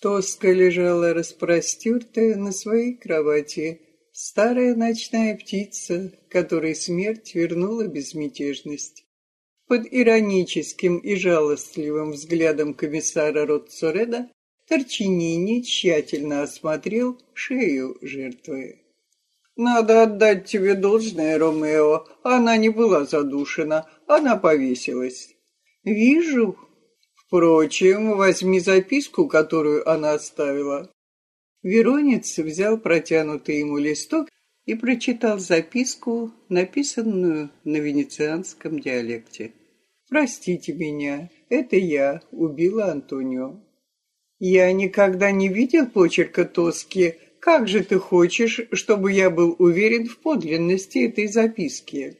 Тоска лежала распростертая на своей кровати, старая ночная птица, которой смерть вернула безмятежность. Под ироническим и жалостливым взглядом комиссара Ротцореда Торчинини тщательно осмотрел шею жертвы. «Надо отдать тебе должное, Ромео. Она не была задушена, она повесилась». «Вижу», Впрочем, возьми записку, которую она оставила. Веронец взял протянутый ему листок и прочитал записку, написанную на венецианском диалекте. «Простите меня, это я убила Антонио». «Я никогда не видел почерка Тоски. Как же ты хочешь, чтобы я был уверен в подлинности этой записки?»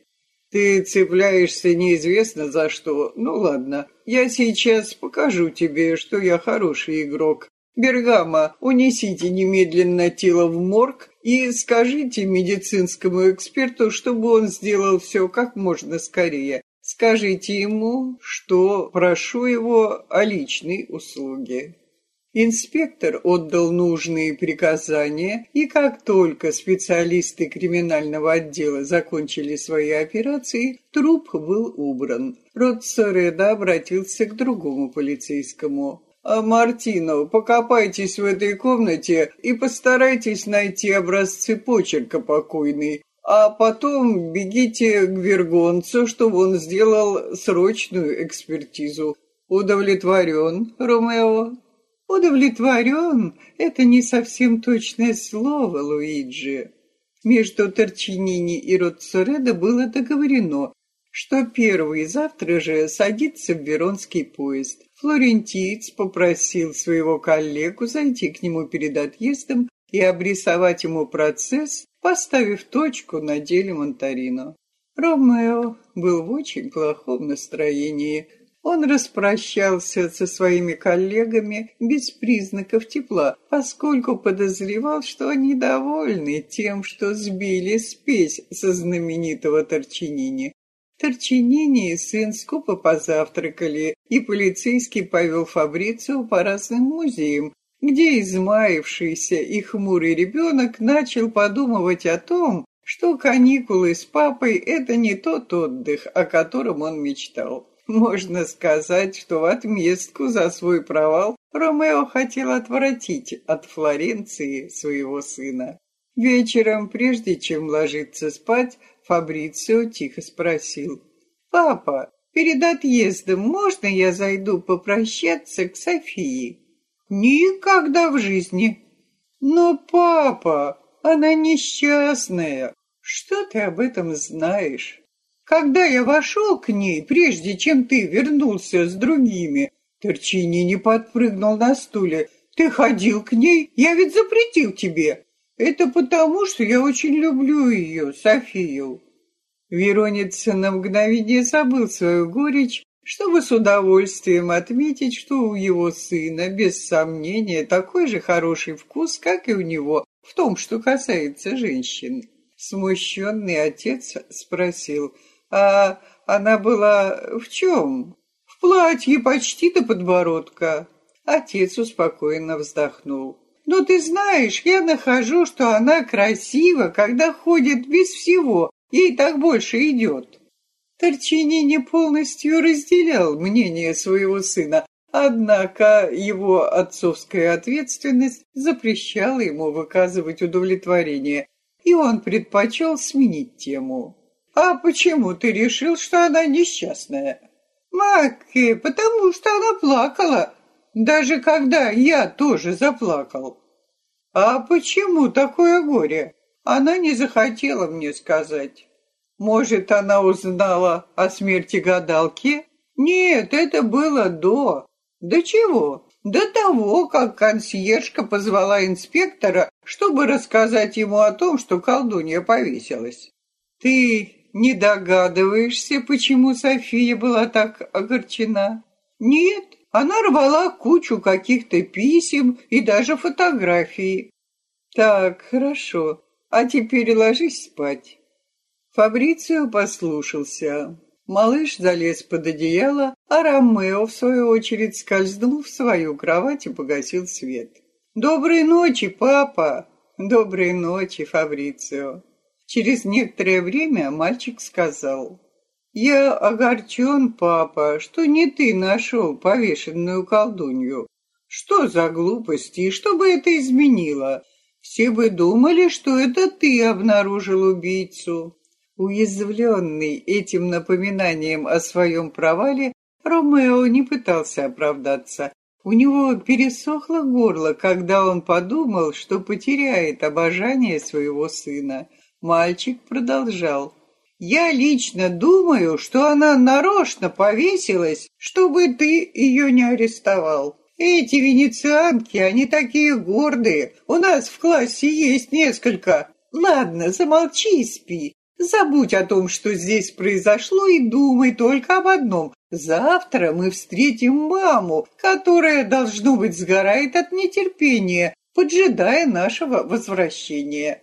Ты цепляешься неизвестно за что. Ну ладно, я сейчас покажу тебе, что я хороший игрок. Бергама, унесите немедленно тело в морг и скажите медицинскому эксперту, чтобы он сделал все как можно скорее. Скажите ему, что прошу его о личной услуге. Инспектор отдал нужные приказания, и как только специалисты криминального отдела закончили свои операции, труп был убран. Ротсореда обратился к другому полицейскому. «А, «Мартино, покопайтесь в этой комнате и постарайтесь найти образцы почерка покойной, а потом бегите к Вергонцу, чтобы он сделал срочную экспертизу. Удовлетворен, Ромео?» Удовлетворен — это не совсем точное слово, Луиджи. Между Торчинини и Роццоредо было договорено, что первый завтра же садится в Веронский поезд. Флорентиец попросил своего коллегу зайти к нему перед отъездом и обрисовать ему процесс, поставив точку на деле Монтарино. Ромео был в очень плохом настроении – он распрощался со своими коллегами без признаков тепла, поскольку подозревал, что они довольны тем, что сбили спесь со знаменитого Торчинини. Торчинини и сын скупо позавтракали, и полицейский повел Фабрицию по разным музеям, где измаившийся и хмурый ребенок начал подумывать о том, что каникулы с папой – это не тот отдых, о котором он мечтал. Можно сказать, что в отместку за свой провал Ромео хотел отвратить от Флоренции своего сына. Вечером, прежде чем ложиться спать, Фабрицио тихо спросил. «Папа, перед отъездом можно я зайду попрощаться к Софии?» «Никогда в жизни!» «Но, папа, она несчастная. Что ты об этом знаешь?» Когда я вошел к ней, прежде чем ты вернулся с другими, Торчини не подпрыгнул на стуле. Ты ходил к ней? Я ведь запретил тебе. Это потому, что я очень люблю ее, Софию. Веронец на мгновение забыл свою горечь, чтобы с удовольствием отметить, что у его сына, без сомнения, такой же хороший вкус, как и у него, в том, что касается женщин. Смущенный отец спросил — а она была в чем? В платье почти до подбородка. Отец успокоенно вздохнул. Но ты знаешь, я нахожу, что она красива, когда ходит без всего. Ей так больше идет. Торчини не полностью разделял мнение своего сына, однако его отцовская ответственность запрещала ему выказывать удовлетворение, и он предпочел сменить тему. «А почему ты решил, что она несчастная?» «Маки, потому что она плакала, даже когда я тоже заплакал». «А почему такое горе?» Она не захотела мне сказать. Может, она узнала о смерти гадалки? Нет, это было до. До чего? До того, как консьержка позвала инспектора, чтобы рассказать ему о том, что колдунья повесилась. Ты не догадываешься, почему София была так огорчена? Нет, она рвала кучу каких-то писем и даже фотографий. Так, хорошо. А теперь ложись спать. Фабрицио послушался. Малыш залез под одеяло, а Ромео, в свою очередь, скользнул в свою кровать и погасил свет. «Доброй ночи, папа!» «Доброй ночи, Фабрицио!» Через некоторое время мальчик сказал. «Я огорчен, папа, что не ты нашел повешенную колдунью. Что за глупости, и что бы это изменило? Все бы думали, что это ты обнаружил убийцу». Уязвленный этим напоминанием о своем провале, Ромео не пытался оправдаться. У него пересохло горло, когда он подумал, что потеряет обожание своего сына. Мальчик продолжал. «Я лично думаю, что она нарочно повесилась, чтобы ты ее не арестовал. Эти венецианки, они такие гордые. У нас в классе есть несколько. Ладно, замолчи и спи. Забудь о том, что здесь произошло, и думай только об одном. Завтра мы встретим маму, которая, должно быть, сгорает от нетерпения, поджидая нашего возвращения.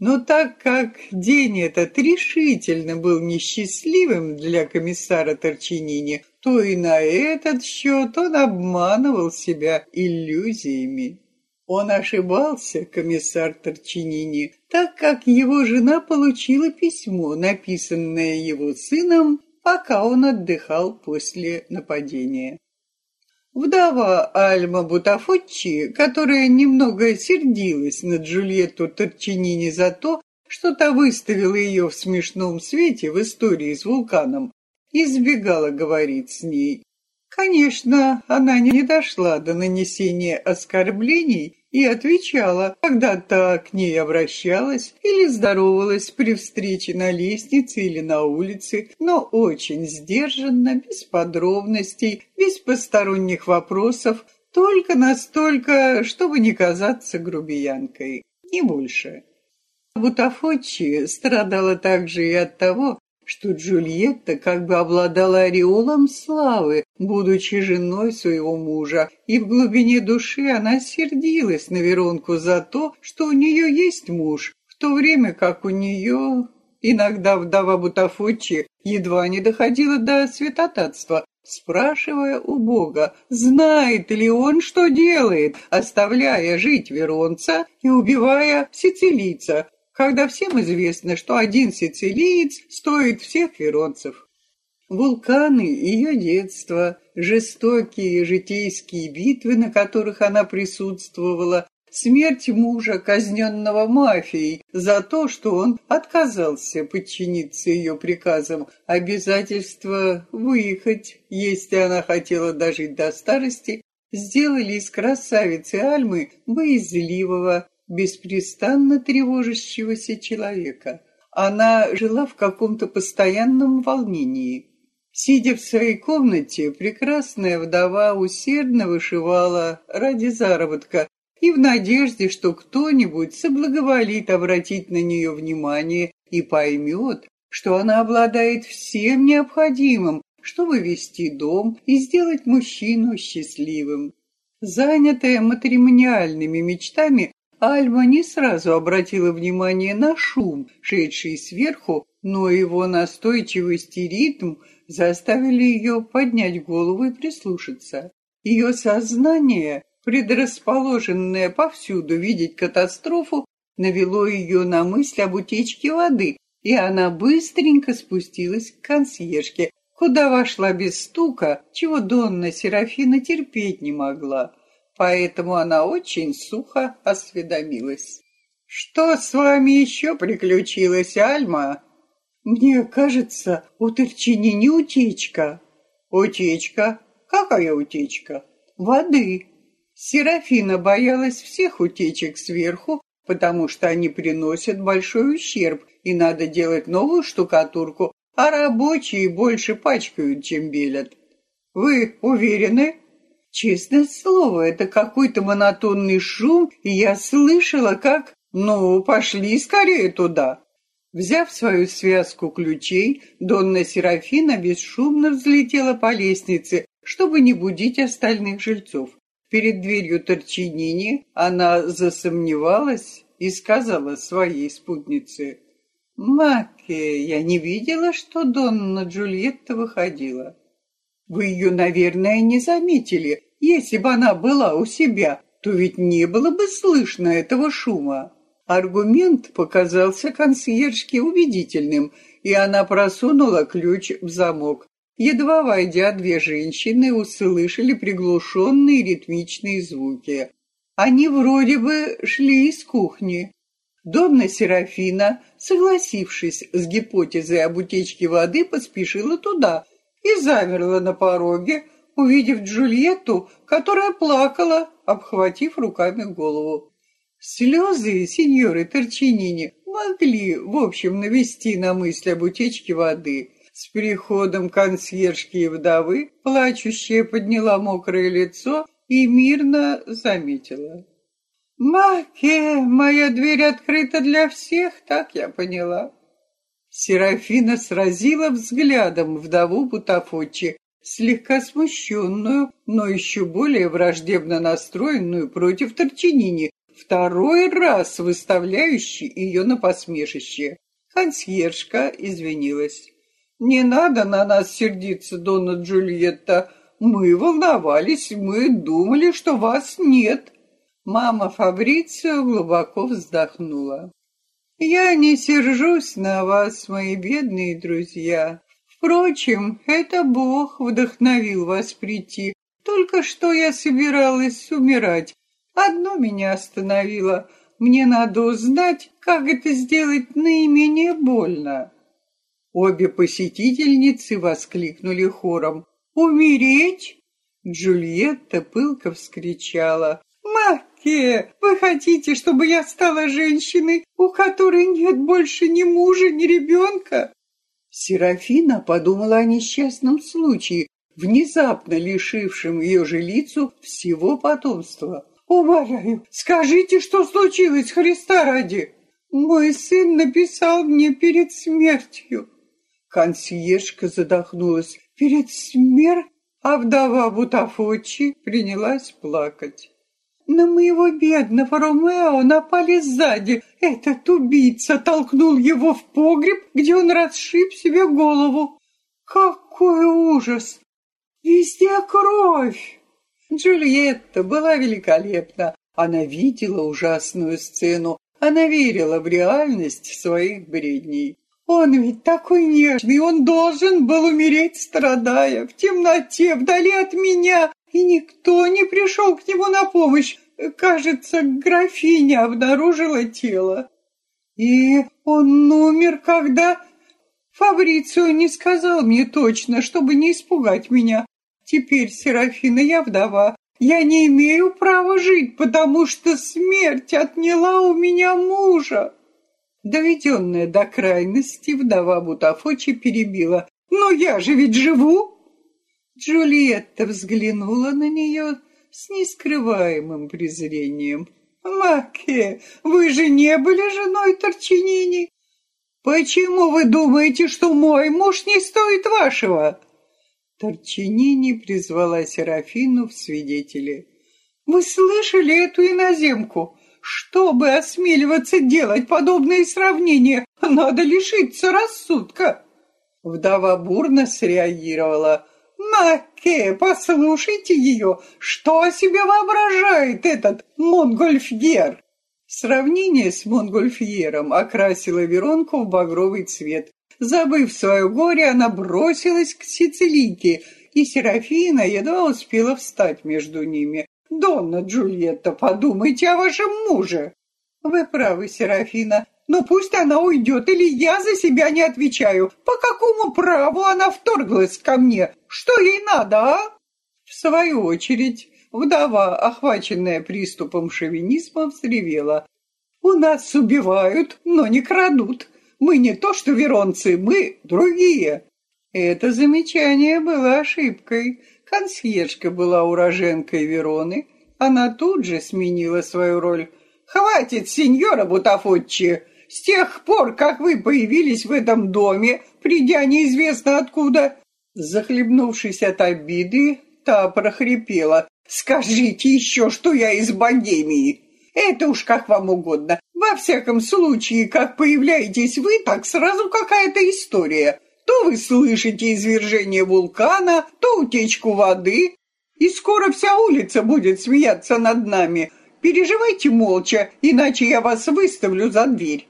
Но так как день этот решительно был несчастливым для комиссара Торчинини, то и на этот счет он обманывал себя иллюзиями. Он ошибался, комиссар Торчинини, так как его жена получила письмо, написанное его сыном, пока он отдыхал после нападения. Вдова Альма Бутафоччи, которая немного сердилась на Джульетту Торчинини за то, что та выставила ее в смешном свете в истории с вулканом, избегала говорить с ней. Конечно, она не дошла до нанесения оскорблений и отвечала, когда та к ней обращалась или здоровалась при встрече на лестнице или на улице, но очень сдержанно, без подробностей, без посторонних вопросов, только настолько, чтобы не казаться грубиянкой, не больше. Бутафочи страдала также и от того, что Джульетта как бы обладала ореолом славы, будучи женой своего мужа, и в глубине души она сердилась на Веронку за то, что у нее есть муж, в то время как у нее иногда вдова Бутафочи едва не доходила до святотатства, спрашивая у Бога, знает ли он, что делает, оставляя жить Веронца и убивая сицилийца, когда всем известно, что один сицилиец стоит всех веронцев. Вулканы ее детства, жестокие житейские битвы, на которых она присутствовала, смерть мужа, казненного мафией, за то, что он отказался подчиниться ее приказам, обязательство выехать, если она хотела дожить до старости, сделали из красавицы Альмы боязливого, беспрестанно тревожащегося человека. Она жила в каком-то постоянном волнении. Сидя в своей комнате, прекрасная вдова усердно вышивала ради заработка и в надежде, что кто-нибудь соблаговолит обратить на нее внимание и поймет, что она обладает всем необходимым, чтобы вести дом и сделать мужчину счастливым. Занятая матримониальными мечтами, Альма не сразу обратила внимание на шум, шедший сверху, но его настойчивость и ритм заставили ее поднять голову и прислушаться. Ее сознание, предрасположенное повсюду видеть катастрофу, навело ее на мысль об утечке воды, и она быстренько спустилась к консьержке, куда вошла без стука, чего Донна Серафина терпеть не могла поэтому она очень сухо осведомилась. «Что с вами еще приключилось, Альма?» «Мне кажется, у Терчини не утечка». «Утечка? Какая утечка?» «Воды». Серафина боялась всех утечек сверху, потому что они приносят большой ущерб, и надо делать новую штукатурку, а рабочие больше пачкают, чем белят. Вы уверены? Честное слово, это какой-то монотонный шум, и я слышала, как... Ну, пошли скорее туда. Взяв свою связку ключей, Донна Серафина бесшумно взлетела по лестнице, чтобы не будить остальных жильцов. Перед дверью Торчинини она засомневалась и сказала своей спутнице, Маке, я не видела, что Донна Джульетта выходила. Вы ее, наверное, не заметили. Если бы она была у себя, то ведь не было бы слышно этого шума. Аргумент показался консьержке убедительным, и она просунула ключ в замок. Едва войдя, две женщины услышали приглушенные ритмичные звуки. Они вроде бы шли из кухни. Донна Серафина, согласившись с гипотезой об утечке воды, поспешила туда и замерла на пороге, увидев Джульетту, которая плакала, обхватив руками голову. Слезы сеньоры Торчинини могли, в общем, навести на мысль об утечке воды. С приходом консьержки и вдовы плачущая подняла мокрое лицо и мирно заметила. «Маке, моя дверь открыта для всех, так я поняла». Серафина сразила взглядом вдову Бутафочи, слегка смущенную, но еще более враждебно настроенную против Торчинини, второй раз выставляющий ее на посмешище. Консьержка извинилась. «Не надо на нас сердиться, Дона Джульетта. Мы волновались, мы думали, что вас нет». Мама Фабрицио глубоко вздохнула. «Я не сержусь на вас, мои бедные друзья. Впрочем, это Бог вдохновил вас прийти. Только что я собиралась умирать. Одно меня остановило. Мне надо узнать, как это сделать наименее больно. Обе посетительницы воскликнули хором. «Умереть?» Джульетта пылко вскричала. «Маке, вы хотите, чтобы я стала женщиной, у которой нет больше ни мужа, ни ребенка?» Серафина подумала о несчастном случае, внезапно лишившем ее жилицу всего потомства. «Умоляю, скажите, что случилось, Христа ради!» «Мой сын написал мне перед смертью». Консьержка задохнулась. «Перед смертью?» А вдова Бутафочи принялась плакать. На моего бедного Ромео напали сзади. Этот убийца толкнул его в погреб, где он расшиб себе голову. Какой ужас! Везде кровь! Джульетта была великолепна. Она видела ужасную сцену. Она верила в реальность своих бредней. Он ведь такой нежный, он должен был умереть, страдая, в темноте, вдали от меня, и никто не пришел к нему на помощь. Кажется, графиня обнаружила тело. И он умер, когда... Фабрицио не сказал мне точно, чтобы не испугать меня. Теперь, Серафина, я вдова. Я не имею права жить, потому что смерть отняла у меня мужа. Доведенная до крайности, вдова Бутафочи перебила. «Но я же ведь живу!» Джульетта взглянула на нее с нескрываемым презрением. «Маке, вы же не были женой Торчинини? Почему вы думаете, что мой муж не стоит вашего?» Торчинини призвала Серафину в свидетели. «Вы слышали эту иноземку? Чтобы осмеливаться делать подобные сравнения, надо лишиться рассудка!» Вдова бурно среагировала. «Маке, послушайте ее! Что себе воображает этот Монгольфьер?» Сравнение с Монгольфьером окрасило Веронку в багровый цвет. Забыв свое горе, она бросилась к сицилийке, и Серафина едва успела встать между ними. «Донна Джульетта, подумайте о вашем муже!» «Вы правы, Серафина, но пусть она уйдет, или я за себя не отвечаю. По какому праву она вторглась ко мне? Что ей надо, а?» В свою очередь, вдова, охваченная приступом шовинизма, взревела. «У нас убивают, но не крадут. Мы не то что веронцы, мы другие. Это замечание было ошибкой. Консьержка была уроженкой Вероны. Она тут же сменила свою роль. «Хватит, сеньора Бутафотчи! С тех пор, как вы появились в этом доме, придя неизвестно откуда...» Захлебнувшись от обиды, та прохрипела. «Скажите еще, что я из Богемии!» Это уж как вам угодно. Во всяком случае, как появляетесь вы, так сразу какая-то история. То вы слышите извержение вулкана, то утечку воды, и скоро вся улица будет смеяться над нами. Переживайте молча, иначе я вас выставлю за дверь».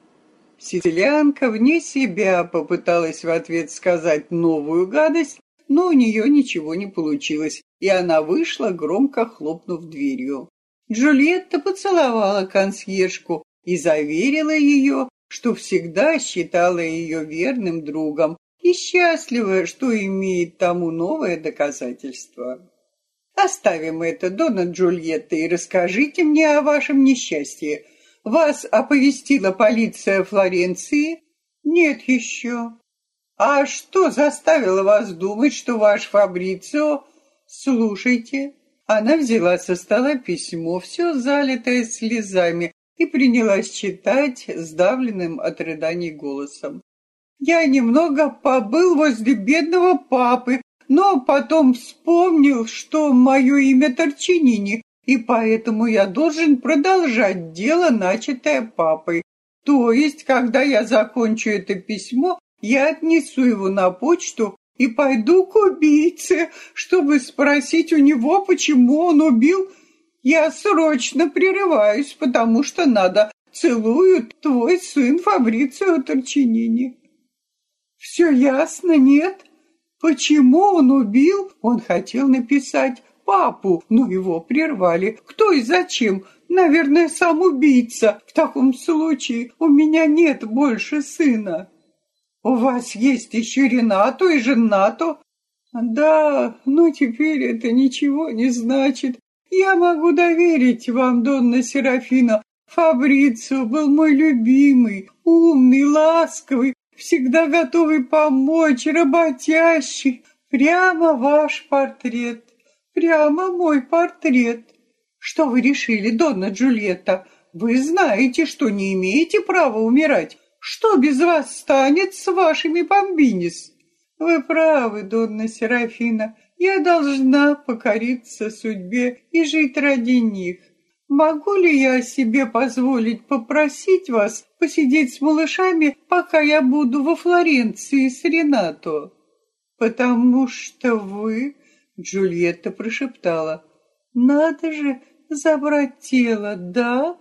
Сицилианка вне себя попыталась в ответ сказать новую гадость, но у нее ничего не получилось, и она вышла, громко хлопнув дверью. Джульетта поцеловала консьержку, и заверила ее, что всегда считала ее верным другом и счастлива, что имеет тому новое доказательство. Оставим это, Дона Джульетта, и расскажите мне о вашем несчастье. Вас оповестила полиция Флоренции? Нет еще. А что заставило вас думать, что ваш Фабрицио... Слушайте. Она взяла со стола письмо, все залитое слезами, и принялась читать сдавленным от рыданий голосом. «Я немного побыл возле бедного папы, но потом вспомнил, что мое имя Торчинини, и поэтому я должен продолжать дело, начатое папой. То есть, когда я закончу это письмо, я отнесу его на почту и пойду к убийце, чтобы спросить у него, почему он убил я срочно прерываюсь, потому что надо. Целую твой сын Фабрицио Торчинини. Все ясно, нет? Почему он убил? Он хотел написать папу, но его прервали. Кто и зачем? Наверное, сам убийца. В таком случае у меня нет больше сына. У вас есть еще Ренато и Женато? Да, но теперь это ничего не значит. Я могу доверить вам, Донна Серафина. Фабрицио был мой любимый, умный, ласковый, всегда готовый помочь, работящий. Прямо ваш портрет, прямо мой портрет. Что вы решили, Донна Джульетта? Вы знаете, что не имеете права умирать. Что без вас станет с вашими бомбинис? Вы правы, Донна Серафина. Я должна покориться судьбе и жить ради них. Могу ли я себе позволить попросить вас посидеть с малышами, пока я буду во Флоренции с Ренато? Потому что вы, Джульетта прошептала, надо же забрать тело, да?